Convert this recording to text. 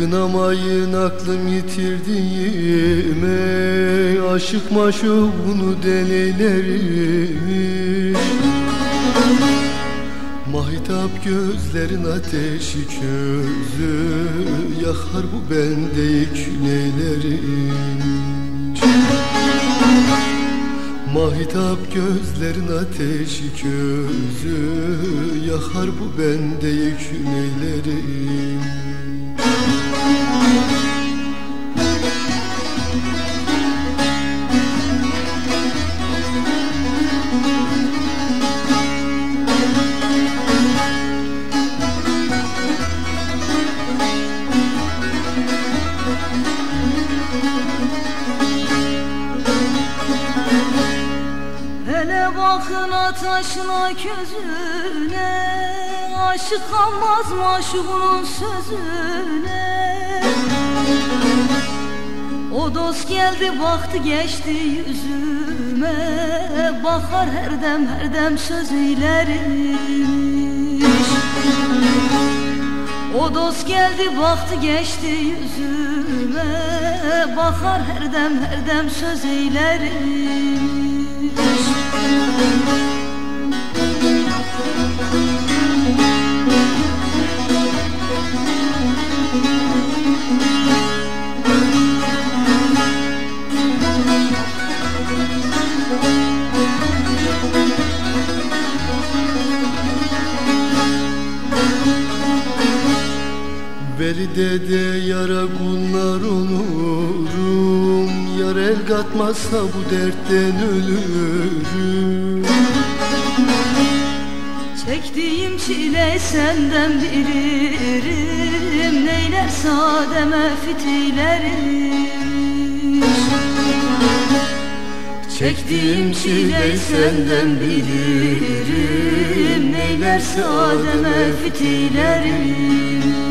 Kınamayın aklım yitirdiğime Aşık maşuk bunu deleylermiş Mahitap gözlerin ateşi közü Yakar bu bende yükneylerim Mahitap gözlerin ateşi közü Yakar bu bende Hele bakın ataşına közüne Aşık kalmaz maşuğunun sözüne. O dost geldi baktı geçti yüzüme Bakar her dem her dem söz ileriymiş O dost geldi baktı geçti yüzüme Bakar her dem her dem söz ileriymiş Thank you. Veli dede yara kullar olurum. Yar el katmazsa bu dertten ölürüm. Çektiğim çile senden bilirim. Neyler sademe fitilerim Çektiğim çile senden bilirim. Neyler sademe fitilerim